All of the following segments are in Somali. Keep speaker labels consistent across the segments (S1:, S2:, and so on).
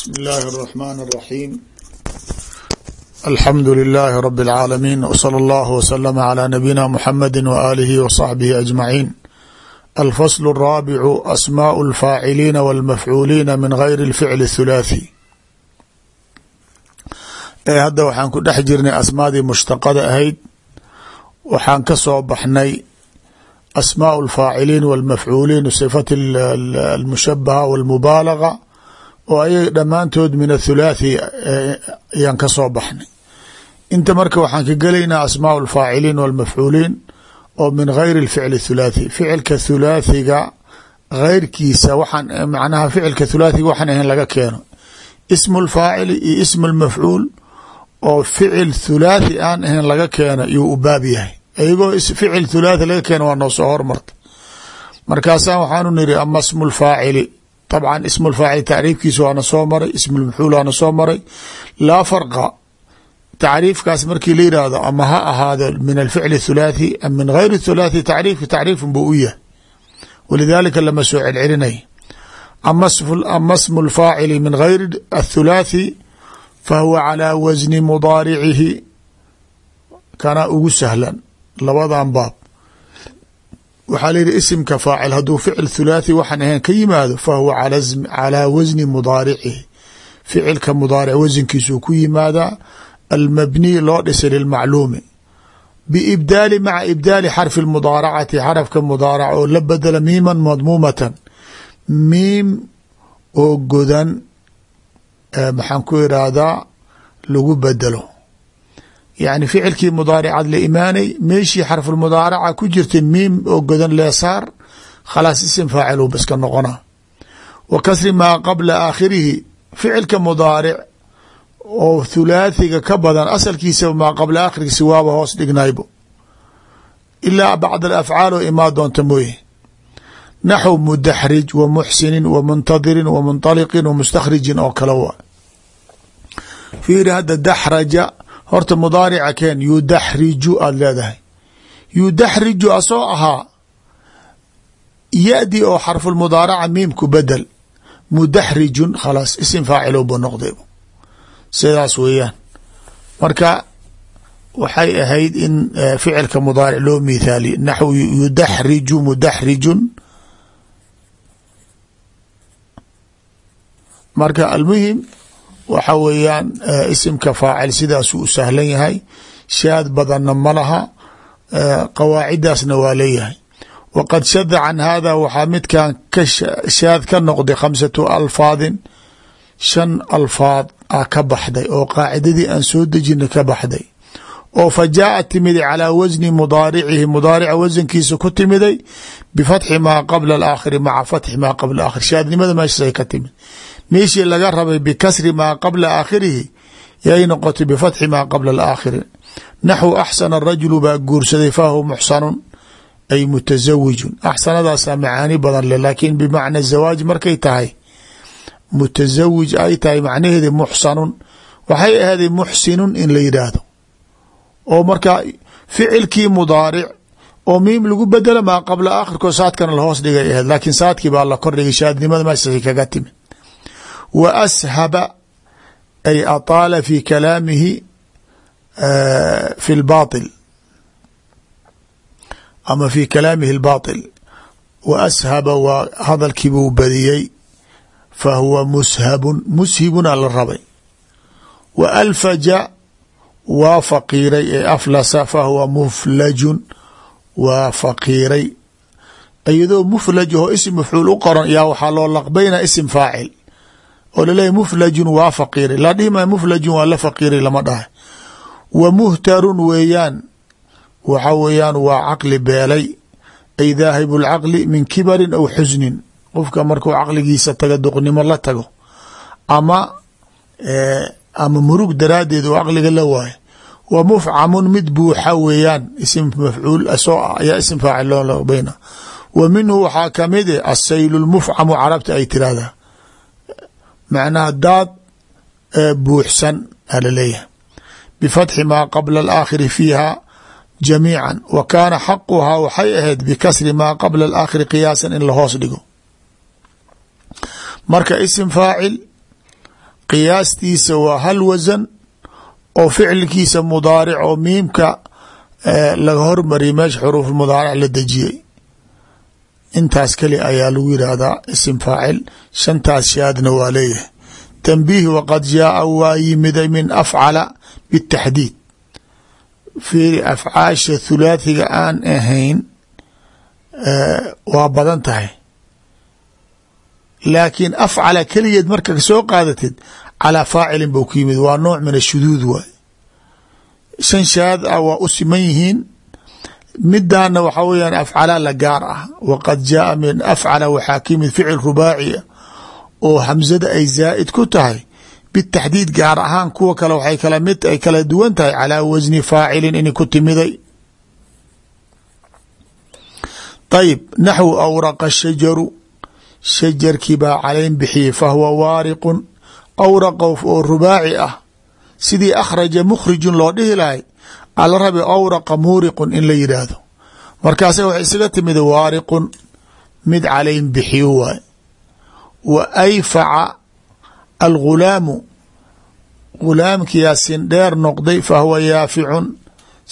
S1: bsm اllahi الرحmn الرaحيم alxamdu لlh rb العاalمين وslى اllه وsلم عlى نabيina mحamedi وآlihi وصaxbihi أجمaعين alfصل الرaaبع asmاء الفاaciliina والmafcuuliina min غayri الficl الثuلاثي ee hadda waxaan ku dhex jirnay asmaadii mushtaqada ahayd waxaan ka soo baxnay asmاء الفاaciliin والmafcuuliin صفat الmushabaha والmubaalaغة oo ayaga dhammaantood min athulaathi ayaan ka soo baxnay. Inta marka waxaan ka gelaynaa asmaau alfaaciliin walmafcuuliin oo min gayri alficli thulaathi. Ficilka thulaathiga geyrkiisa waxaan macnaha ficilka thulaathiga waxaan ahayn laga keeno. Ismu lfaacili iyo ismu lmafcuul oo ficil thulaathi aan ahayn laga keeno yuu u baab yahay. Iyagoo ficil thulaathi laga keeno waa noo soo hormarta markaasaa waxaanu niri ama smu lfaacili طبعا اسم الفاacل تacriifkiisa waana soo maray اسم المفcuul waana soo maray laa فرقa تacriifkaas markii la yihahdo ama ha ahaado min الفعل الثuلاثي am min غayr الثuلاثي تacriifka تacriif buu u yahay ولذalika lama soo celcelinay ama اسم الفاacل min غayr الثuلاثي fahuwa عalى waزن مضاaricihi kana ugu sahlan labadan baab waxaa layihi isimka faacil hadduu ficil thulaathi waxaan ahayn ka yimaado fahuwa calaa wasni mudaaricihi ficilka mudaaric wasankiisuu ku yimaadaa almabniy loo dhisay lilmacluumi. Biibdaali maca ibdaali xarfi mudaaracati xarafka mudaarac oo la bedela miiman madmuumatan. Miim oo godan maxaan ku irahdaa lagu bedelo yani ficilkii mudaaricad la imaanay meeshii xarfulmudaaraca ku jirtay miim oo godan leesaar khalaas isim faacil uu iska noqonaa wa kasri maa qabla aakhirihi ficilka mudaaric oo thulaathiga ka badan asalkiisa maa qabla aakhirkiisi waaba hoos dhignaybo ilaa bacd alafcaal oo imaa doonta mooye naxw mudaxrij wa muxsinin wa muntadirin wa munطaliqin wa mustakhrijin oo kale waa fiiri hadda daxraja horta mudaarica keen yudaxriju aada leedahay. Yudaxriju asoo ahaa ya-di oo xarfulmudaaraca miimku bedel. Mudaxrijun khalaas isim faacilo buu noqday sidaas weeyaan. Marka waxay ahayd in ficilka mudaaric loo mithaaliye naxw yudaxriju mudaxrijun. Marka almuhim waxa weeyaan isimka faacil sidaasuu u sahlan yahay. Shaad badanna ma laha qawaacidaasna waa leeyahay. Waqad shada can hada waxaa midkan ka shaad ka noqday khamsatu alfaadin. Shan alfaad a ka baxday oo qaacidadii aan soo dejina ka baxday. Oo fa jaaءat timiday calىa wasni mudaaricihi mudaarica wasankiisa ku timiday bifatxi maa qabla alaakhiri maca fatxi maa qabla aakhir shaadnimada meeshaasay ka timid meeshii laga rabay bikasri maa qabla aakhirihi yay noqotay bifatxi maa qabla alaakhiri. Naxwu axsana rajulu baa guursaday fahuwa muxsanun ay mutazawijun axsanadaasaa macaani badan leh laakiin bimacna zawaaj markay tahay mutasawij ay tahay macnaheedi muxsanun. Waxay ahaaday muxsinun in la yidhaahdo. Oo markaa ficilkii mudaaric oo miim lagu bedelo maa qabla aakhirkoo saadkana lahoos dhigay ahayd laakiin saadkii baa la kordhigay shaadnimada meeshaasay kaga timid wa ashaba ay ataala fi kalaamihi fi lbail ama fi kalaamihi اlbaطil wa ashaba waa hadalkii buu badiyey fa huwa mushabun mushibuna la rabay wa alfaja waa faqiiray ee aflasa fa huwa muflajun waa faqiiray iyadoo muflaj oo isim mafcuul u qoran yaa waxaa loo laqbaynaa isim faacil oo laleeyahy muflajun waa faqiiray la dhihi maayo muflajun waa la faqiiray lama dhahay. Wa muhtarun weeyaan waxa weeyaan waa caqli beelay. Ay daahibu lcaqli min kibarin aw xusnin. Qofka markuu caqligiisa taga duqnimo la tago ama ama murug daraaddeed oo caqliga la waayo. Wa mufcamun mid buuxa weeyaan isim mafcuul asoo ah ayaa isim faacil loo laqbayna wa minhu waxaa ka mid e asaylu lmufcamu carabta ay tirahdaa macnaha daad buuxsan alaleeyahay bifatxi maa qabla alaakhiri fiiha jamiica wa kaana xaquhaa waxay ahayd bikasri maa qabla alaakhiri qiyaasan in lahoos dhigo marka isim faacil qiyaastiisa waa hal wasan oo ficilkiisa mudaaric oo miimka laga hormariyay meesha xuruuf mudaaric la dejiyey intaas keli ayaa lagu yidhaahdaa isim faacil shantaas shaadna waa leeyahay. Tanbiih waqad jaaa waa yimiday min afcala bitaxdiid. Fiiri afcaasha thulaathiga aan ahayn waa badan tahay. Laakiin afcala keligeed marka soo qaadatid calaa faacilin bou ku yimid waa nooc min ashuduud waay. Shan shaad ah waa u siman yihiin midaana waxaa weyaan afcala la gaar ah. Waqad jaaa min afcala waxaa ka yimid ficil rubaaci ah oo hamsada ay zaa'id ku tahay bitaxdiid gaar ahaan kuwa kale waxay kala mid ay kala duwan tahay calaa wasni faacilin inay ku timiday. Ayib naxwu awraqa shajaru shajarkii baa calayn bixiyey fahuwa waariqun. Awraqa oo rubaaci ah sidii akhraja mukhrijun loo dhihi ala rabi awraqa muuriqun in la yidhaahdo. Markaasa waxay isaga timid waariqun mid calayn bixiyo waay. Wa ayfaca algulaamu gulaamkiyaa sindheer noqday fahuwa yaaficun.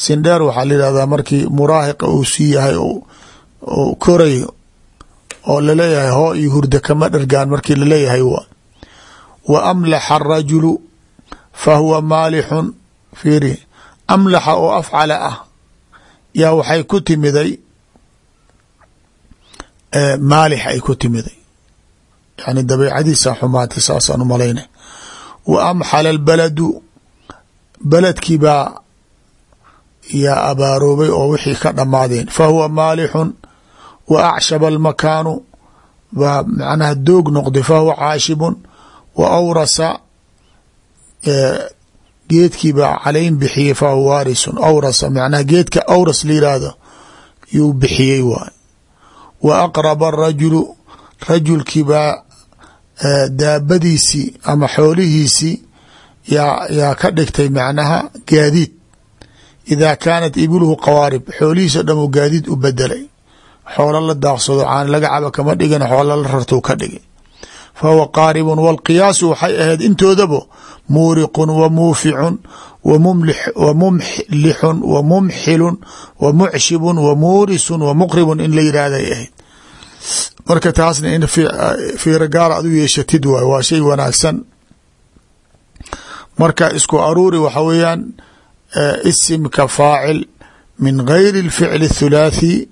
S1: Sindheer waxaa la yihahdaa markii muraahiqa uu sii yahay oo korayo oo la leeyahay hoo iyo hurda kama dhargaan markii la leeyahay wa wa amlaxa arajulu fahuwa maalixun amlaxa oo afcala ah. Yaa waxay ku timiday maalix ay ku timiday. Yani dabeicadiisa xumaatay saasaan u malayna wa amxala albaladu beledkii baa yaa abaaroobay oo wixii ka dhammaadeen fahuwa maalixun wa acshaba almakaanu baa macnaha doog noqday. Fahuwa caashibun wa awrasa geedkii baa calayn bixiyey fahuwa waarisun awrasa macnaha geedka awras la yiraahdo yuu bixiyey waay. Wa aqraba arajulu rajulkii baa daabadiisii ama xoolihiisii yaa yaa ka dhigtay macnaha gaadiid. Idaa kaanat ibiluhu qawaarib xoolihiisa dhan uu gaadiid u bedelay xoolo la daaqsado caan laga caba kama dhigin xoolo la rartuu ka dhigay fa huwa qaaribun waalqiyaasu waxay ahayd intoodaba muuriqun wa muuficun wa mumlixun wa mumxilun wa mucshibun wa muurisun wa muqribun in la yidhaahday ahayd marka taasna in fiiro gaar aad u yeeshatid waay waa shay wanaagsan marka isku aruuri waxa weeyaan isimka faacil min gayri اlficl الthulaathi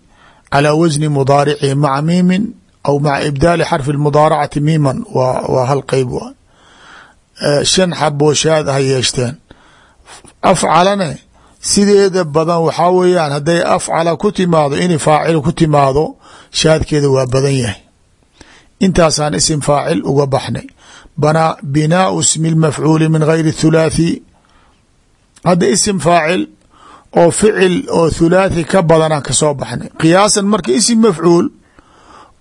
S1: calى wasni mudaaricihi maca miimin aw maca ibdaali xarfi اmudaaracati miiman waa hal qeyb wa shan xabooshaad ha yeeshteen afcalane sideeda badan waxaa weeyaan hadday afcala ku timaado inay faacil ku timaado shaadkeeda waa badan yahay intaasaan isim faacil uga baxnay binaau ismi اlmafcuuli min gayri thulaathi hadda isim faacil oo ficil oo thulaathi ka badanaan ka soo baxnay qiyaasan marka isim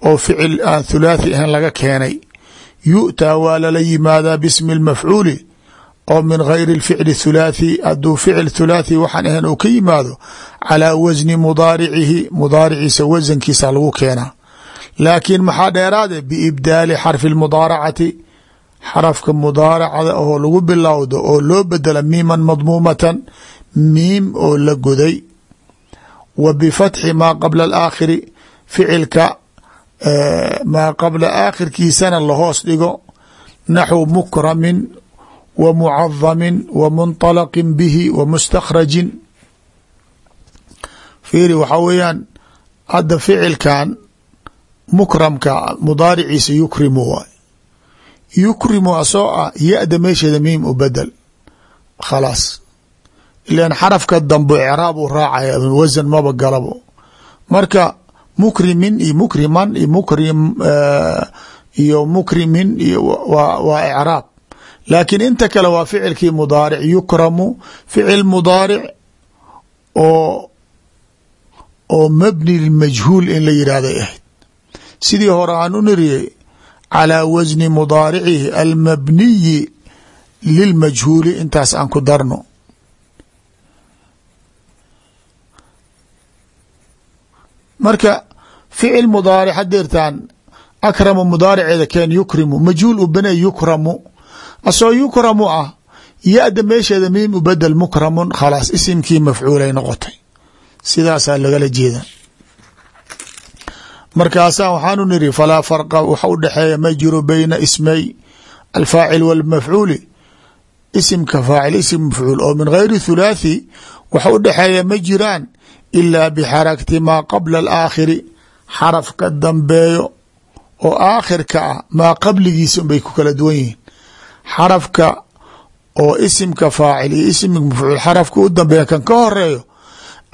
S1: oo ficil aan hulaathi ahayn laga keenay. Yu'taa waa lala yimaadaa bismi lmafcuuli oo min gayri اlficli thulaathi hadduu ficil thulaathi waxaan ahayn uu ka yimaado calaa wasni mudaaricihi mudaariciisa wasankiisa lagu keenaa. Laakiin maxaa dheeraade biibdaali xarfi اlmudaaracati xarafka mudaaracada oo lagu bilowdo oo loo bedela miiman madmuumatan miim oo la goday. Wa bifatxi maa qabla alaakhiri ficilka maa qabla aakhirkiisana lahoos dhigo naxwu mukramin wa mucadamin wa munطalaqin bihi wa mustakhrajin. Fiiri waxaa weeyaan hadda ficilkan mukramka mudaariciisa yukrimu waay. Yukrimu asoo ah ya-da meesheeda miim u bedel. Khalaas. Ilan xarafka dambo icraab u raacaya wasan maba galabo. Marka mukrimin iyo mukriman iyo mukrim iyo mukrimin iyo waa icraab laakiin inta kale waa ficilkii mudaaric yukramu ficil mudaaric oo oo mabni lmajhuul in la yidhahday ahayd sidii hore aan u niriyey calى wasni mudaaricihi almabniyi lilmajhuuli intaas aan ku darno marka ficil mudaaric hadeertaan akrama mudaariceeda keen yukrimu majhuul u bane yukramu. Asoo yukramu ah ya-da meesheeda miim ubadel mukramun khalaas isimkii mafcuulay noqotay. Sidaasaa lagala jeeda markaasaa waxaanu niri falaa farqa waxa u dhexeeya ma jiro beyna ismay alfaacil walmafcuuli isimka faacil isim mafcuul oo min gayri thulaathi waxa u dhexeeya ma jiraan ilaa bixarakti maa qabla alaakhiri xaraf ka dambeeyo oo aakhirka ah maa qabligiisa unbay ku kala duwan yihiin. Xarafka oo isimka faacil iyo isimka mafcuul xarafka u dambeeya kan ka horeeyo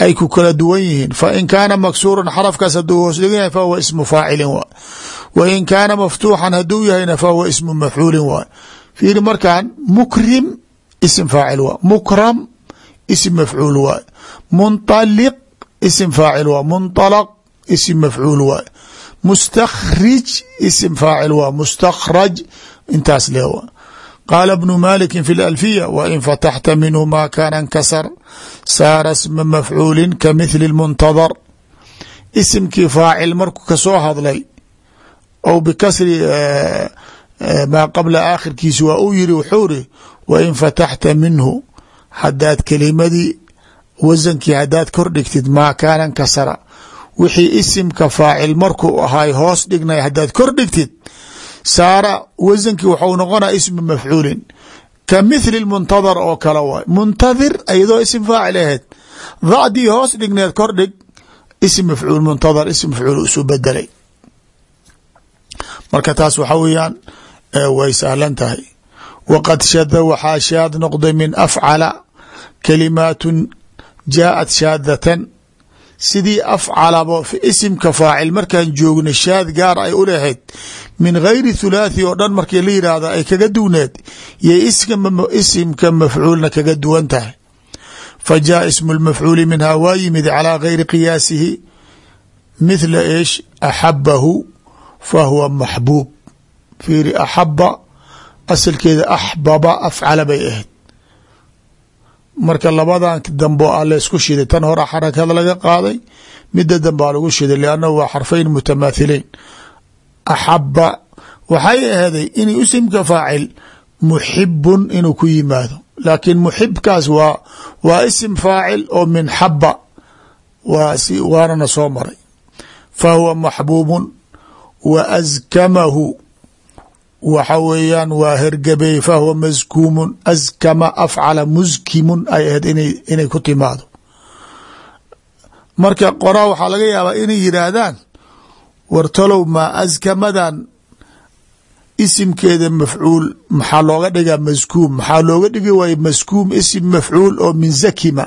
S1: ay ku kala duwan yihiin. Fa in kaana maksuuran xarafkaas haduu hoos dhigan yahay fahuwa ismu faacilin waay wa in kaana maftuuxan haduu yahayna fahuwa ismu mafcuulin waay fiiri markan mukrim isim faacil waay mukram isim mafcuul waay munطaliq isim faacil waay munطalaq isim mafcuul waay mustakhrij isim faacil waay mustakhraj intaas lee waay qaala bnu maliki fi lalfiya wain fataxta minhu ma kaana nkasar saara sma mafcuulin ka mithli اmuntadar isimkii faacil markuu kasoo hadlay ou bikasri maa qabla aakhirkiisi waa uu yiri wuxuu ri wain fataxta minhu hadaad kelimadii wasankii hadaad kor dhigtid maa kaana nkasara wixii isimka faacil markuu ahay hoos dhignay hadaad kor dhigtid saara wasankii waxau noqonaa ismu mafcuulin. Ka mithli muntadar oo kale waay. Muntadir ayadoo isim faacil ahayd. Dacdii hoos dhigneed kor dhig ism mafcuul muntadar ism mafcuul isu bedelay marka taas waxa weeyaan way sahlan tahay waqad shada waxaa shaad noqday min afcala kalimaatun jaaءat shaadatan sidii afcalabo isimka faacil markaan joogna shaad gaar ay u lahayd min gayri thulaathi oo dhan markii la yidhaahdo ay kaga duwneed yay isimka mafcuulna kaga duwan tahay fa jaa ismu lmafcuuli minhaa waa yimid calaa gayri qiyaasihi mithla eesh axabahu fa huwa asalkeeda axbaba afcala bay ahayd. Marka labadan dambo a laysku shiday tan hore xarakada laga qaaday mida dambaa lagu shiday liannahu waa xarfayn mutamaathileyn axaba waxay aheeday in isimka faacil muxibun inuu ku yimaado. Laakiin muxibkaas waa waa isim faacil oo min xaba waanana soo maray. Fa huwa maxbuubun wa askamahu waxa weeyaan waa hergabeey fahuwa maskuumun askama afcala muskimun ay ahayd inay ku timaado. Marka qoraa waxaa laga yaabaa inay yidhaahdaan wartalow maa askamadan isimkeeda mafcuul maxaa looga dhigaa maskuum maxaa looga dhigi waaye maskuum isim mafcuul oo min zakima?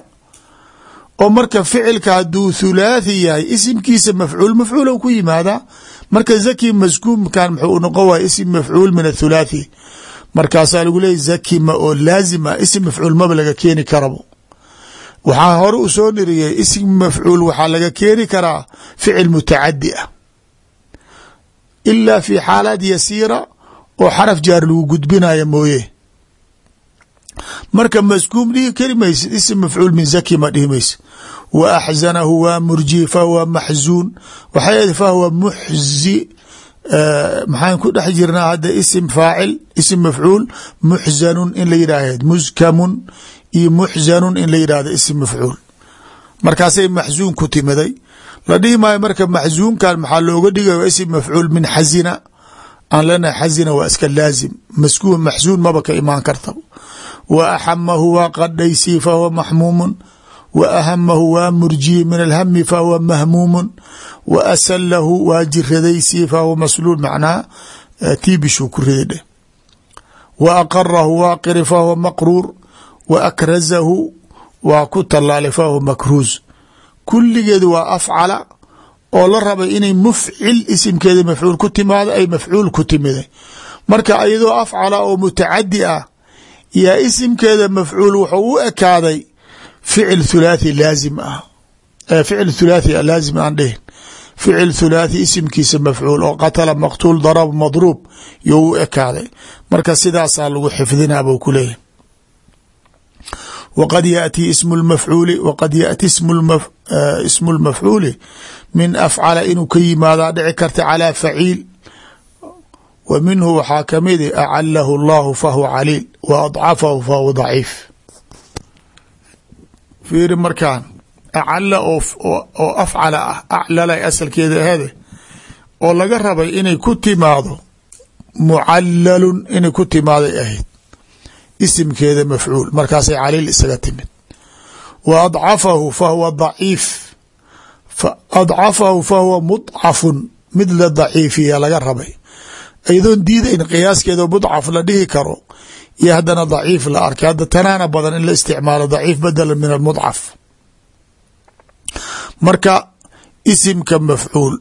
S1: Oo marka ficilka hadduu thulaathi yahay isimkiisa mafcuul mafcuul ku yimaadaa marka zaki maskuumkan muxuu noqon waaya isim mafcuul min athulaathi. Markaasaa lagu leeyay zakima oo laazim ah isim mafcuul maba laga keeni karabo. Waxaa hore u soo niriyey isim mafcuul waxaa laga keeni karaa ficil mutacadi ah. Ilaa fi xaalaad yasiira oo xaraf jaar lagu gudbinaya mooye. Marka maskuum dhihi kari maysid isim mafcuul min zaki ma dhihi maysid wa axzanahu waa murji fahuwa maxzuun waxay ahayd fahuwa muxzi maxaan ku dhex jirnaa hadda isim faacil isim mafcuul muxzanun in la yidhaahd muskamun iyo muxzanun in la yidhahdo isim mafcuul. Markaasay maxzuun ku timiday la dhihi maayo marka maxzuunkan maxaa looga dhigaya isim mafcuul min xazina aan lenahay xazina waa iska laazim. Maxzuun maba ka imaan karta wa axamahu wa ahamahu waa murjiyi min alhami fahuwa mahmuumun wa asalahu waa jiradaysii fahuwa masluul macnaha tiibishuu ku dheh wa aqarahu waa qiri fahuwa maqruur wa akrazahu waa ku tallaalay fahuwa makruuz. Kulligeedu waa afcala oo la rabay inay mufcil isimkeeda mafcuul ku timaado ay mafcuul ku timiday marka iyadoo afcala oo mutacadi ah yaa isimkeeda mafcuul wuxuu u ekaaday ficil thulaathi laazim ah. Eh, ficil thulaathi ah laazim aan dhehin ficil thulaathi isimkiisa mafcuul oo qatala maqtuul darab madruub yo u ekaaday. Marka sidaasaa lagu xifdinaa buu ku leeyahy waqad yaati ismu mafcuuli waqad yaati ismu eh, lmafcuuli min afcala inuu ka yimaadaa dhici karta calaa faciil. Wa minhu waxaa ka mid acalahu allahu fahu caliil wa adcafahu fahu fiiri markaan acala oo afcala ah aclala asalkeeda ahade oo laga rabay inay ku timaado mucalalun inay ku timaaday ahayd isimkeeda mafcuul markaasay caliil isaga timid. Wa adcafahu fahuwa daciif adcafahu fahuwa mudcafun mid la daciifiya laga rabay. Iyadoon diidayn qiyaaskeeda mudcaf la dhihi karo iyo haddana daciif la arkay hadda tanaana badan in la isticmaalo daciif badala min almudcaf. Marka isimka mafcuul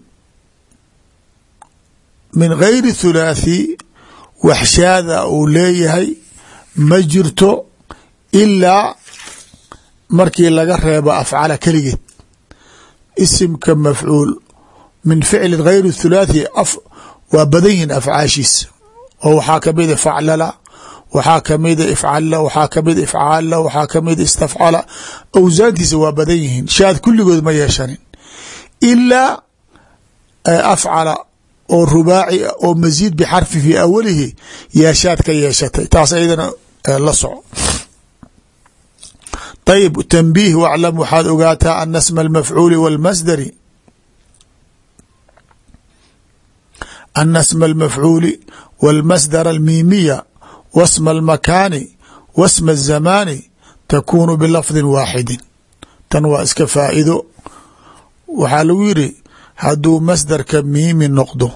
S1: min gayri thulaathi waxshaada uu leeyahay ma jirto ilaa markii laga reebo afcala keligeed. Isimka mafcuul min ficli gayri thulaathi waa badan yihiin afcaashiisa oo waxaa kamida faclala waxaa kamida ifcala waxaa kamida ifcaala waxaa kamida istafcala. Awsaantiisa waa badan yihiin. Shaad kulligood ma yeeshanin. Ilaa afcala oo rubaaci oo masiid bixarfi fii awalihi yaa shaad ka yeeshatay. Taas ayadana la soco. Ayib tanbiih waclam waxaad ogaataa ana sma almafcuuli wاlmasdari ana sma almafcuuli wاlmasdar almiimiya wasma almakaani wasma الzamaani takunu bilafdi waaxidi tan waa iska faa'ido waxaa lagu yiri hadduu masdarka miimi noqdo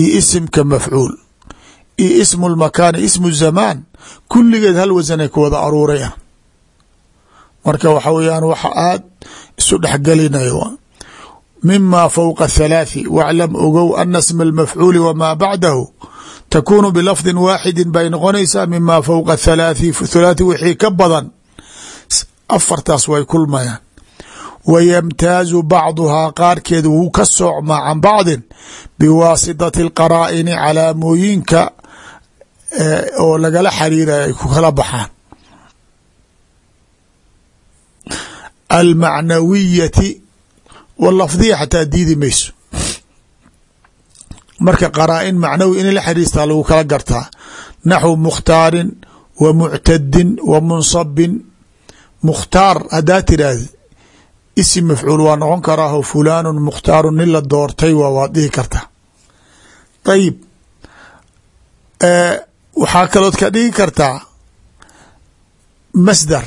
S1: iyo isimka mafcuul iyo ismu lmakaani ismu zamaan kulligeed hal wasanay ku wada aruuray ah marka waxa weeyaan waxa aad isu dhexgelinayo mima fowqa thalaathi waclam ogow ana sma almafcuuli wamaa bacdahu takunu bilafdi waaxidi bay noqonaysaa mima fowqa thalaathi thulaathi wixii ka badan afartaas way kulmayaan wa yamtaazu bacduhaa qaarkeed wuu ka soocmaa can bacdin biwaasitati alqaraa'ini calaamooyinka oo lagala xariirayo ay ku kala baxaan almacnawiyati walafdiya xataa diidi mayso. Marka qaraa-in macnawi inay la xariistaa lagu kala gartaa. Naxwu mukhtaarin wa muctadin wa munsabin mukhtaar haddaa tiraahdi isim mafcuul waa noqon karaaho fulaanu mukhtaaru nin la doortay waa waad dhihi kartaa. Ayib waxaa kalood ka dhigi kartaa masdar.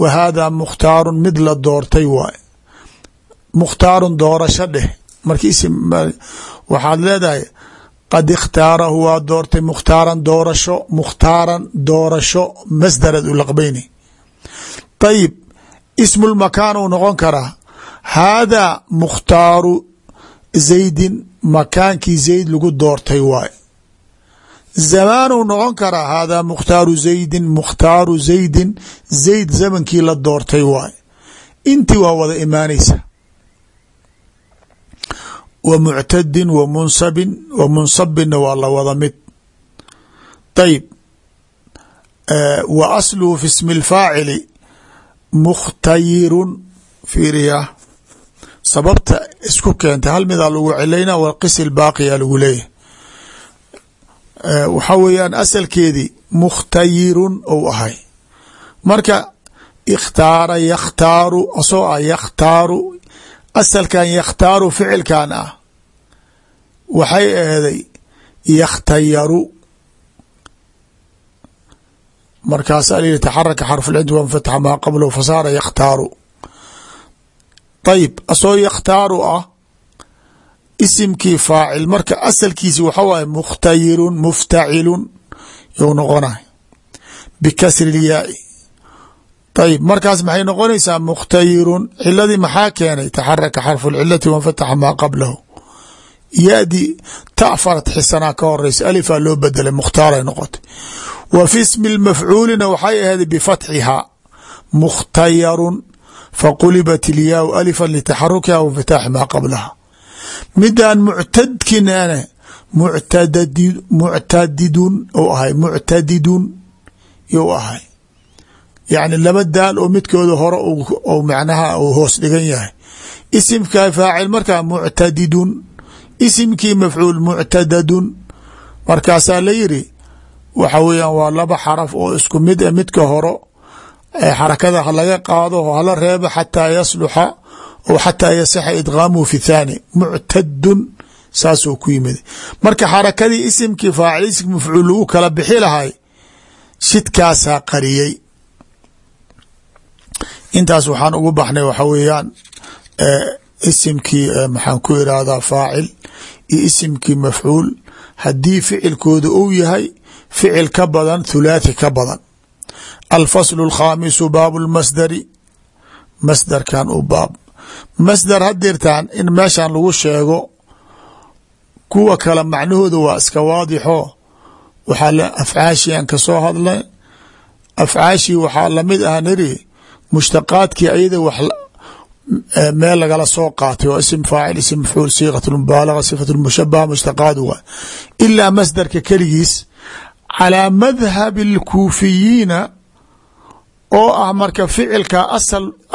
S1: Wa haadaa mukhtaarun mid la doortay waay mukhtaarun doorasho dheh. Marka isim waxaad leedahay qad ikhtaarahu waa doortay mukhtaaran doorasho mukhtaaran doorasho masdarad u laqbayni. Ayib ismu lmakaan uu noqon karaa haadaa mukhtaaru zaydin makaankii zayd lagu doortay waay zamaanuu noqon karaa haadaa mukhtaaru zaydin mukhtaaru zaydin zayd zamankii la doortay waay intii waa wada imaanaysa wa muctadin wa munsabin wa munsabinna waa la wada mid. Ayib wa asluhu fi ismi اlfaacili mukhtayirun fiiriya sababta isku keentay hal midaa lagu celayna waqisi baaqiya lagu leeyahy waxaa weeyaan asalkeedii mukhtayirun ou ahay. Marka ikhtaara yakhtaaru asoo ah yakhtaaru asalkan yakhtaaru ficilkan ah. Waxay aheeday yakhtayaru. Markaasaa layihi taxaraka xarfulcid wanfataxa maa qablahu fasaara yakhtaaru. Ayib asoo yakhtaaru ah isimkii faacil. Marka asalkiisi waxa waaye mukhtayirun muftacilun you noqonay bikasri lyaai ayib markaas maxay noqonaysaa mukhtayirun ciladii maxaa keenay? Taxaraka xarfu lcilati wanfataxa maa qablahu. Yadi ta farat xisanaa ka horeysa alifaa loo bedelay mukhtaaray noqotay. Wa fi smi lmafcuulina waxay ahayd bifatxihaa mukhtayarun faqulibat ilyaau alifan litaxarukiha wanfitaaxi maa qablaha midaan muctadkinane muctadidun ahay muctadidun you ahay yacni laba daal oo midkooda hore macnaha uu hoos dhigan yahay. Isimka faacil markaa muctadidun. Isimkii mafcuul muctadadun. Markaasaa la yiri waxa weeyaan waa laba xaraf oo isku mid a midka horo xarakada laga qaado hala reebo xataa yasluxa oo xataa yaصixa idgaamuhu fi thaani. Muctadun saasuu ku yimid. Marka xarakadii isimkii faacil isimki mafcuul lagu kala qariyey intaas waxaan ugu baxnay waxa weeyaan isimkii maxaan ku irahdaa faacil iyo isimkii mafcuul. Haddii ficilkooda uu yahay ficil ka badan thulaathi ka badan. Alfaslu alkhaamisu baabu lmasdari masdarkan u baab. Masdar hadirtaan in meeshan lagu sheego kuwa kale macnahooda waa iska waadixo. Waxaa afcaashii aan ka soo hadlay. Afcaashii waxaa la mid ah niri mushtaqaadkii ayada wax meel lagala soo qaatay oo ism faacil ism mafcuul siiqat mubaalaga sifat mushabaha mushtaqaad wa ilaa masdarka keligiis calaa madhabi اlkuufiyiina oo ah marka ficilka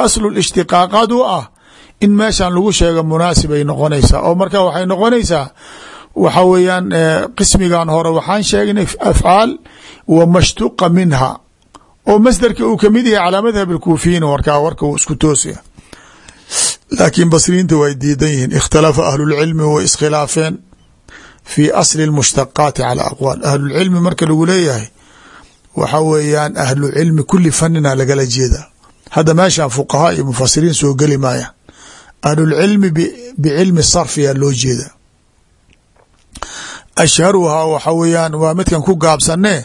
S1: aslu ishtiqaaqaad u ah in meeshan lagu sheego munaasib ay noqonaysaa oo marka waxay noqonaysaa waxa weeyaan qismigan hore waxaan sheegnay afcaal wa mashtuqa minha oo masderka uu kamid yahay calaa madhab اlkuufiyiin warkaa warka uu isku toosaya laakiin basriyiinta way diidan yihiin ikhtalafa ahlulcilmi way iskhilaafeen fi asli اlmushtaqaati calى aqwaal ahlulcilmi marka lagu leeyahay waxa weeyaan ahlu cilmi kuli fanina lagala jeeda hadda meeshan fuqahaa iyo mufasiriin soo geli maaya ahlulcilmi bicilmi sarfiyaa loo jeeda ashharuhaa waxa weeyaan waa midkan ku gaabsanee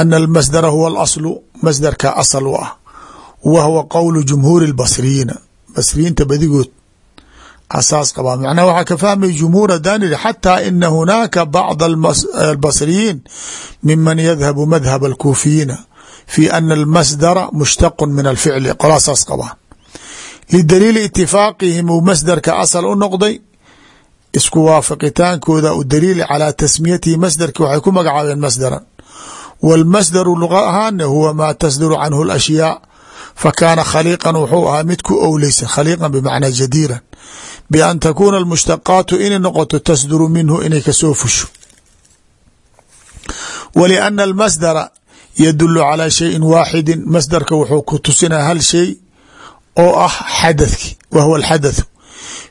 S1: ana almasdara huwa alaslu masdarka asal u ah. Wa huwa qowlu jumhuuri اlbasriyiina basriyiinta badigood. Asaas qabaa macnaha waxaa ka fahmay jumhuur hadaan ihi xataa ina hunaaka bacd albasriyiin miman yadhabu madhab alkuufiyiina fi ana almasdara mushtaqu min alficli. Qolaasaas qabaan lidaliili itifaaqihim uu masdarka asal u noqday isku waafaqitaankooda u daliili calaa tasmiyatihi masdarki waxay ku magacaabeen masdaran. Wاlmasdaru luga ahaana huwa maa tasduru canhu اlashyaa fakaana khaliiqan wuxuu ahaa mid ku owleysan khaliiqan bimacnaa jadiiran bian takuuna almushtaqaatu inay noqoto tasduru minhu inay ka soo fusho. Waliana almasdara yadulu calaa shayin waaxidin masdarka wuxuu ku tusinaa hal shay oo ah xadathki wa alxadathu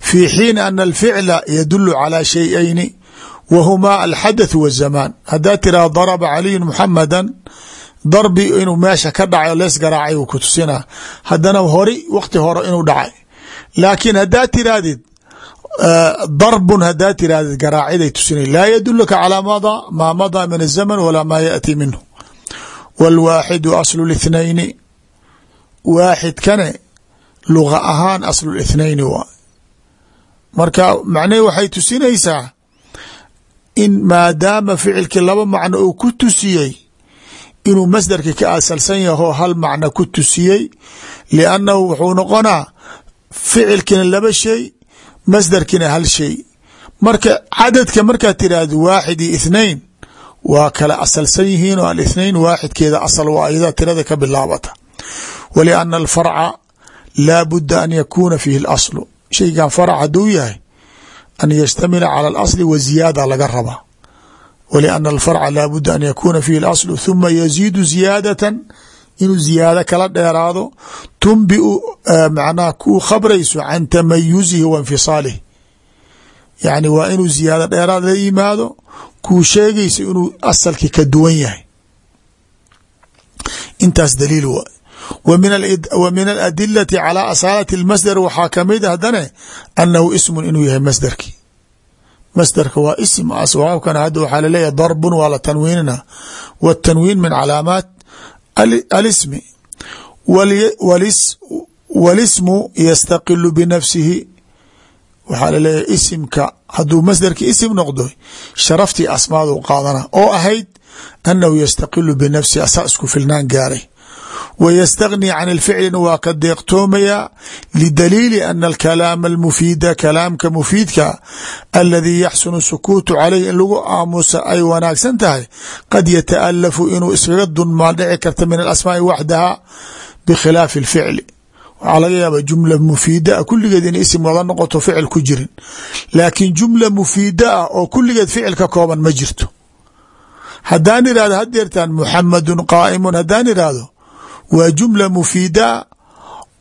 S1: fi xiin ana alficla yadulu calaa shayayni wa humaa alxadathu wazamaan haddaa tiraha daraba caliyu muxamada darbi inuu meesha ka dhacay lees garaacay uu ku tusinaa haddana hori waqti hore inuu dhacay laakiin haddaa tirahdid darbun haddaa tirahdid garaaciday tusinay laa yadulka calaa mada maa madaa min azaman walaa maa yaأti minhu wاlwaaxidu aslu اlithnayni waaxidkane luga ahaan aslu اlithnayni waa marka macnehi waxay tusinaysaa in maadaama ficilkii laba macno uu ku tusiyey inuu masdarka ka asalsan yaho hal macno ku tusiyey liannahu wuxuu noqonaa ficilkina laba shay masdarkina hal shay. Marka cadadka markaad tiraahdo waaxid iyo ithnain waa kala asalsan yihiin oo alithnain waaxidkeeda asal waa iyada tirada ka bilaabata. Waliana alfarca laa budda an yakuuna fiihi اlaslu shaygan farc hadduu yahay an yashtamila cala alasli wa ziyaada laga rabaa wliana alfarca laabuda an yakuuna fihi اlaslu huma yaziidu ziyaadatan inuu ziyaado kala dheeraado tunbiu macnaha kuu khabrayso can tamayuzihi wa infisaalih. Yani waa inuu ziyaado dheeraad la yimaado kuu sheegayso inuu asalki ka duwan yahay. Intaas daliil wa wa min aladilati calى asaalati اlmasdar waxaa kamid hadane anahu ismun inuu yahay masdarki masdarka waa ism aswaabkana hadda waxaa laleeyahay darbun waa la tanwiinina wاtanwiin min calaamaat alismi walismu yastaqilu binafsihi waxaa laleeyahay isimka hadduu masdarki isim noqdo sharaftii asmaadu qaadana oo ahayd anahu yastaqilu binafsihi asaa isku filnaan gaaray wystagni can اlficlina waa ka deeqtoomayaa lidaliili ana alkalaama almufiida kalaamka mufiidka aladii yaxsunu sukuutu caleyh in lagu aamusa ay wanaagsan tahay qad yataalafu inuu iskaga dunmaan dhici karta min alasmaai waxdaha bikhilaafi اlficli waxaa laga yaaba jumla mufiida ah kulligeed in isim wada noqoto ficil ku jirin laakiin jumla mufiida ah oo kulligeed ficil ka kooban ma jirto haddaan irahdo irahdo waa jumla mufiida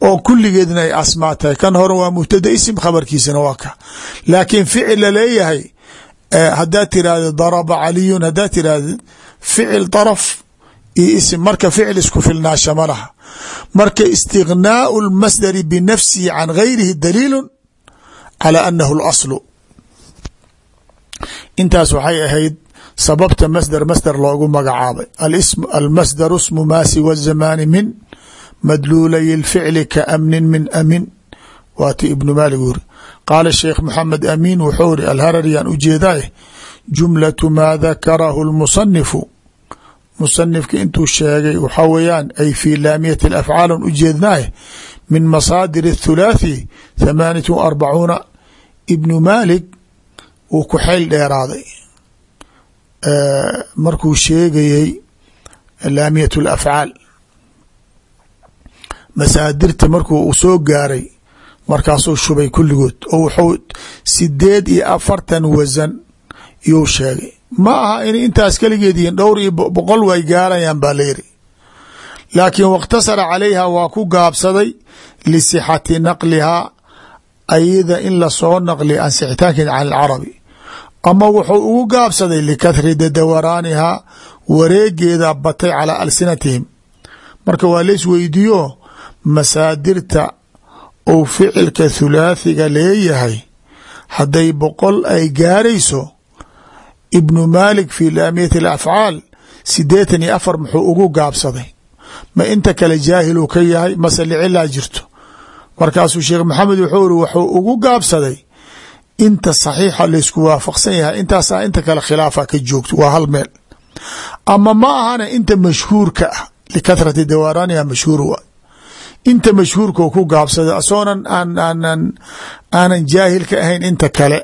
S1: oo kulligeedna ay asmaa tahay kan hore waa mubtada isim khabarkiisana waa ka. Laakiin ficil la leeyahay haddaad tirahdo daraba caliyun haddaad tirahdo ficil daraf iyo isim marka ficil isku filnaasha ma laha. Marka istignaau lmasdari binafsihi can gayrihi daliilu cala anahu اlaslu intaas waxay ahayd sababta masdar masdar loogu magacaabay almasdaru smu maa siwa zamaani min madluulay اlficli ka amnin min amin waati ibnu malig uri qaala sheekh maxamed amiin wuxuu iri alharariyaan ujeedaye jumlatu maa dakarahu اlmusanifu musanifka intuu sheegay waxaa weeyaan ay fi laamiyati afcaal ujeednaaye min masaadir اthulaathi thamaaniyat w arbacuuna ibnu maalik wuu ku xeyl dheeraaday markuu sheegayey laamiyat اlafcaal masaadirta markuu soo gaaray markaasuu shubay kulligood. Oo wuxuu sideed iyo afartan wasan iyuu sheegay. Ma aha inay intaas keligeed dhowr iyo boqol way gaarayaan baa la yiri laakiin wakhtasara calayha waa ku gaabsaday lisixati naqlihaa ayada in la soo naqli ansixitaankeed can alcarabi ama wuxuu ugu gaabsaday likathri dadawaraanihaa wareegeeda batay calaa alsinatihim. Marka waa la isweydiiyo masaadirta uu ficilka thulaathiga leeyahay hadday boqol ay gaarayso ibnu maalik fi laamiyati alafcaal sideetan iyo afar muxuu ugu gaabsaday. Ma inta kale jaahiluu ka yahay mase licilaa jirto. Markaasuu sheekh maxamed wuxuu iri wuxuu ugu gaabsaday inta saxiixa laysku waafaqsan yahay intaasaa inta kale khilaafa ka joogto waa hal meel. Ama ma ahana inta mashhuurka ah likathrati dawaaraaniha mashhuur waay inta mashhuurka ku gaabsaday asoonan aanan aanan jaahil ka ahayn inta kale.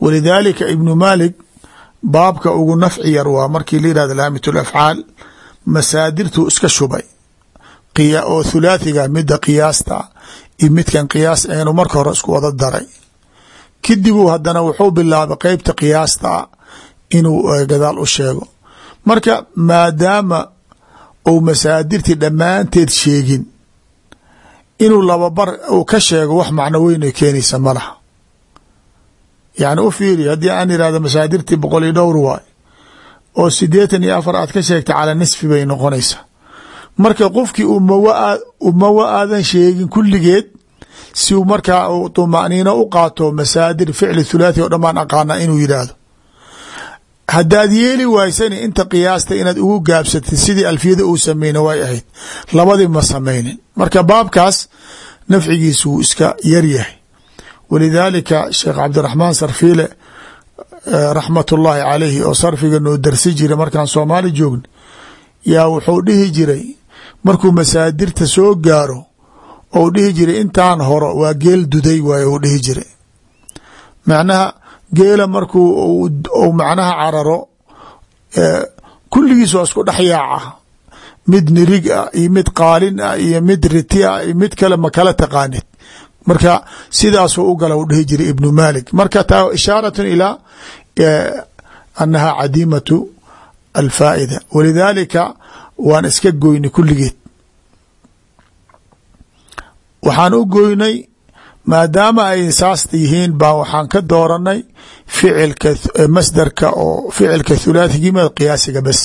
S1: Walidaalika ibnu maalik baabka ugu nafci yar waa markii la yihahdo laamit lafcaal masaadirtuu iska shubay oo thulaathiga mida qiyaasta iyo midkan qiyaas ahnu marka hore isku wada daray. Kadibuu haddana wuxuu bilaabay qeybta qiyaasta inuu gadaal u sheego. Marka maadaama uu masaadirtii dhammaanteed sheegin inuu lababar uu ka sheego wax macno weyn ay keenaysa ma laha. Yani u fiiri haddii aan irahdo masaadirtii boqol iyo dhowr waay oo sideetan iyo afar aad ka sheegtay calaa nisfi bay noqonaysaa marka qofkii umawa aadan sheegin kulligeed si uu markaa uu طumaniino u qaato masaadir ficli thulaathi o dhamaan aqaana inuu yidhaahdo. Haddaad yeeli waysani inta qiyaasta inaad ugu gaabsatid sidii alfiyada uu sameyna way ahayd. Labadii ma samaynin. Marka baabkaas nafcigiisu wuu iska yaryahay walidaalika sheekh cabdiraxmaan sarfiile raxmat ullaahi calayhi oo sarfiga noo darsi jiray markaan soomaali joogna yaa wuxuu dhihi jiray markuu masaadirta soo gaaro ou dhihi jiray intaan horo waa geel duday waay uu dhihi jiray. Macnaha geela markuu u macnaha cararo kulligiis waa isku dhex yaaca. Mid nirig ah iyo mid qaalin ah iyo mid riti ah iyo mid kale ma kala taqaanid. Marka sidaasuu u gala u dhihi jiray ibnu malik marka taa ishaaratun ilaa annaha cadiimatu alfaa'ida. Walidaalika waan iska goynay kulligeed. Waxaan u goynay maadaama ay saas yihiin baa waxaan ka dooranay ficilka masdarka oo ficilka thulaathigima qiyaasiga bas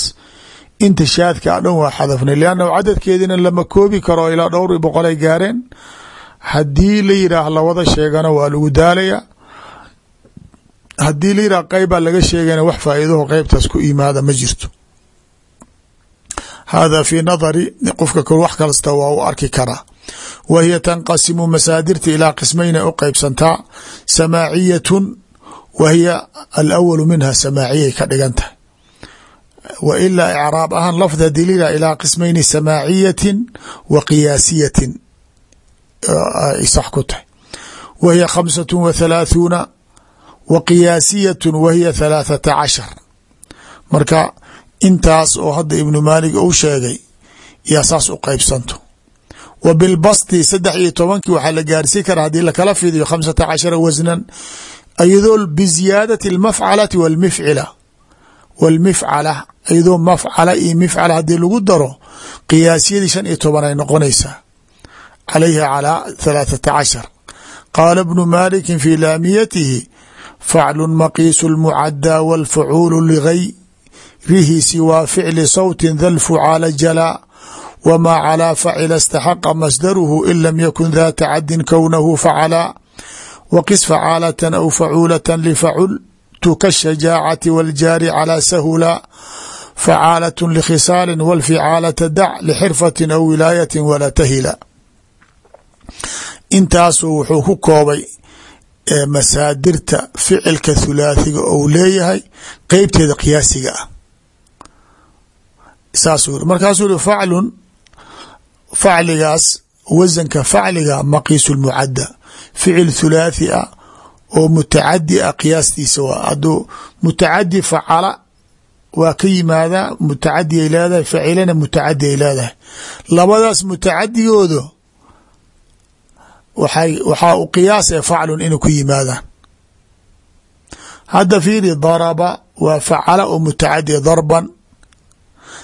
S1: inta shaadka a dhan waa xadafnay liannahu cadadkeedina lama koobi karo ilaa dhowr boqol ay gaareen. Haddii la yidhaah lawada sheegana waa lagu daalaya. Haddii la yidhah qeybbaa laga sheegana wax faa'iidaho qeybtaas ku imaada ma jirto hada fii nadari qofka wax kasta waa u arki karaa wa hiya tanqasimu masaadirta ilaa qismayna u qeybsantaa samaaciyatun wa hiya alawalu minha samaaciyay ka dhigan tahay wa ilaa icraab ahaan lafda dilila ilaa qismayni samaaciyatin wa qiyaasiyatin ay sax ku tahay wa hiya wa thalaathuna wa qiyaasiyatun wa hiya cashar marka intaas oo hadda ibnu maalig uu sheegay yaa saas u qeybsanto wa bilbasti saddex iyo tobankii waxaa la gaarsiin karaa haddii lakala fidiyo khamsata cashara wasnan iyadoo biziyaadati almafcalati walmifcila walmifcala iyadoo mafcala iyo mifcala haddii lagu daro qiyaasyadii shan iyo toban ay noqonaysaa. Calayha calaa halaathata cashar. Qaala bnu maliki fi laamiyatihi faclu maqiisu lmucadaa walfacuulu rihiisi waa ficli sawtin tha lfucaala jalaa wamaa calaa facila istaxaqa masdaruhu in lam yakun daata cadin kownahu facalaa waqis facaalatan aw facuulatan lifacultu kashajaacati waljaari calaa sahulaa facaalat likhisaalin walficaalata dac lixirfatin aw wilaayatin walaa tahila. Intaasuu wuxuu ku koobay masaadirta ficilka thulaathiga ou leeyahay qeybteeda qiyaasiga ah saasuu markaasuu yihi faclun facligaas wasanka facliga maqiisu lmucadda ficil thulaathi ah oo mutacadi ah qiyaastiisa waa hadduu mutacadi facala waa ka yimaadaa mutacadi ay leedahay facilana mutacadi ay leedahay. Labadaas mutacadigooda waxay waxaa u qiyaasee faclun inay ku yimaadaan. Hadda fiiri daraba waa facala oo mutacadi darban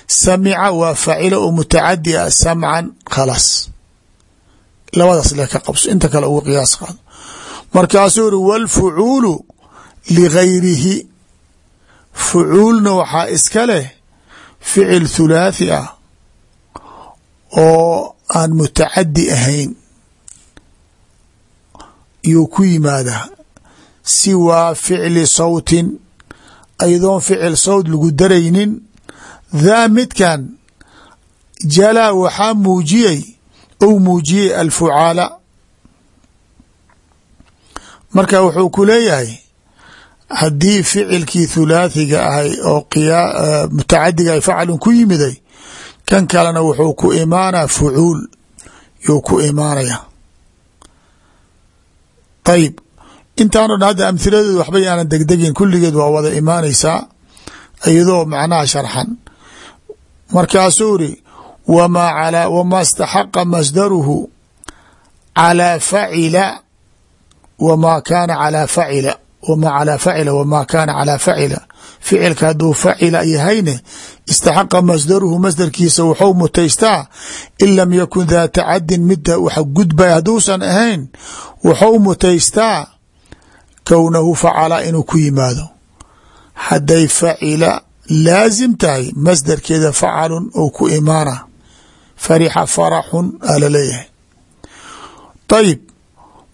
S1: samica waa facila oo mutacadi ah samcan khalaas labadaas le ka qabso inta kale ugu qiyaas qaado markaasuu iri wاlfucuulu ligayrihi fucuulna waxaa iska leh ficil thulaathi ah oo aan mutacadi ahayn. Yuu ku yimaadaa siwaa ficli sawtin ayadoon ficil sawt lagu daraynin daa midkan jalaa waxaa muujiyey ou muujiyey alfucaala marka wuxuu ku leeyahay haddii ficilkii thulaathiga ahay oo mutacadiga ay facalun ku yimiday kan kalena wuxuu ku imaanaa fucuul yuu ku imaanaya ayib intaano dhan hadda amhiladeedu waxba yaanan degdegin kulligeed waa wada imaanaysaa iyadoo macnaha sharxan markaasuu iri wmaa wma اstaxaqa masdaruhu calىa facila wmaa kaana calىa facila wma calىa facila wmaa kaana calىa facila ficilka hadduu facila yahayne istaxaqa masdaruhu masdarkiisa wuxuu mutaystaa in lam yakun daa tacadin midda wax gudbay hadduusan ahayn wuxuu mutaystaa kownahu facala inuu ku yimaado hadday facila laasim tahay masdarkeeda facalun ou ku imaana farixa faraxun aa la leeyahay ayib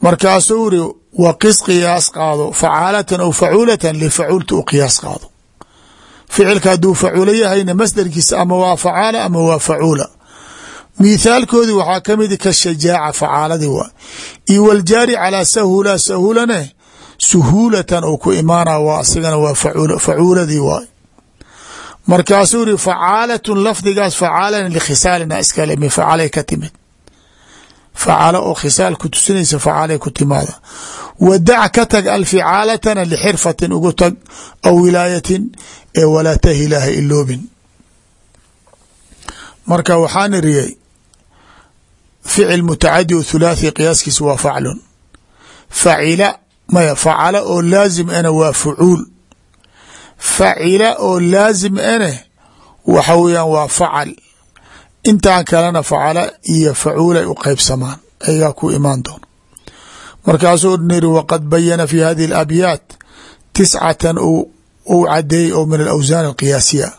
S1: markaasuu iri waqis qiyaas qaado facaalatan aw facuulatan lifacuulta u qiyaas qaado. Ficilka hadduu facuulo yahayna masdarkiisa ama waa facaala ama waa facuula. Mithaalkoodii waxaa ka mid ka shajaaca facaaladii waa waljaari calaa sahula sahulane suhuulatan ou ku imaana waa asigana waa facuuladii waay markaasuu iri facaalatun lafdigaas facaalan likhisaalina iskale min facalay ka timid. Facaalo oo khisaal ku tusinaysa facaalay ku timaada. Wadac ka tag alficaalatana lixirfatin ugu tag aw wilaayatin ee walaa tahilaaha iloobin. Marka waxaan iriyey ficil mutacadi o thulaathi qiyaaskiisa waa faclun. Facila maya facala oo laazim ana waa fucuul facila oo laazim ane waxa weeyaan waa facal. Intan kalena facala iyo facuulay u qeybsamaan ayagaa ku imaan doona markaasuu niri waqad bayana fi hadihi alabyaat tiscatan uu cadeeyey oo min alawsaan alqiyaasiya.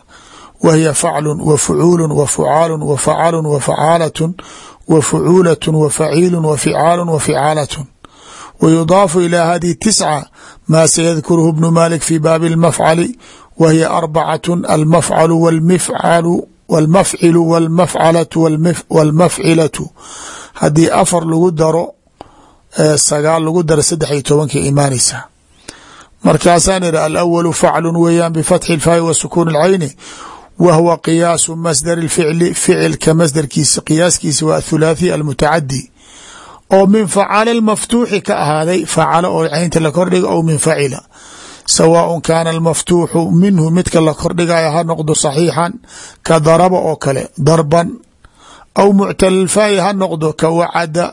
S1: Wa hiya faclun wa fucuulun wa fucaalun wa facalun wa facaalatun wa fucuulatun wa yudaafu ilaa hadihi tisca maa sayadkuruhu bnu malik fi baabi almafcali wa hiya arbacatun almafcalu walmifcalu walmafcilu walmafcalatu walmafcilatu haddii afar lagu daro sagaal lagu daro saddex iyo tobanka imaanaysa markaasaan ihi alawalu faclu weeyaan bifatxi اlfaa'i wa sukuun اlcayni wa huwa qiyaasu masdar اlficli ficilka masdarkiisa qiyaaskiisa waa athulaathi almutacadi oo min facala maftuuxi ka ahaaday facala oo caynta la kordhiga ou min facila. Sawaaء kaana almaftuuxu minhu midka la kordhigayo ha noqdo saxiixan ka daraba oo kale darban. Aw muctalalfaayi ha noqdo ka wacada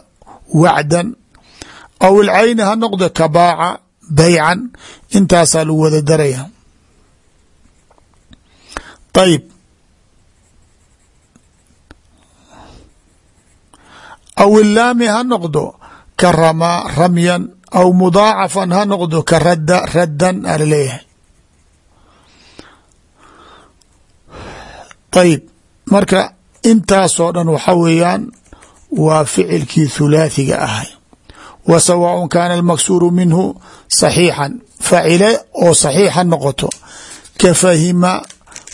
S1: wacdan. Aw ilcayni ha noqdo ka baaca baycan. Intaasaa lagu wada daraya. Ayib aw ilaami ha noqdo ka ramaa ramyan aw mudaacafan ha noqdo ka radda raddan aa ayib marka intaasoo dhan waxa weeyaan waa ficilkii thulaathiga ahay wa sawaaءun kaana almaksuuru minhu saxiixan facile oo saxiixa noqoto ka fahima